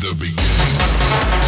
the beginning.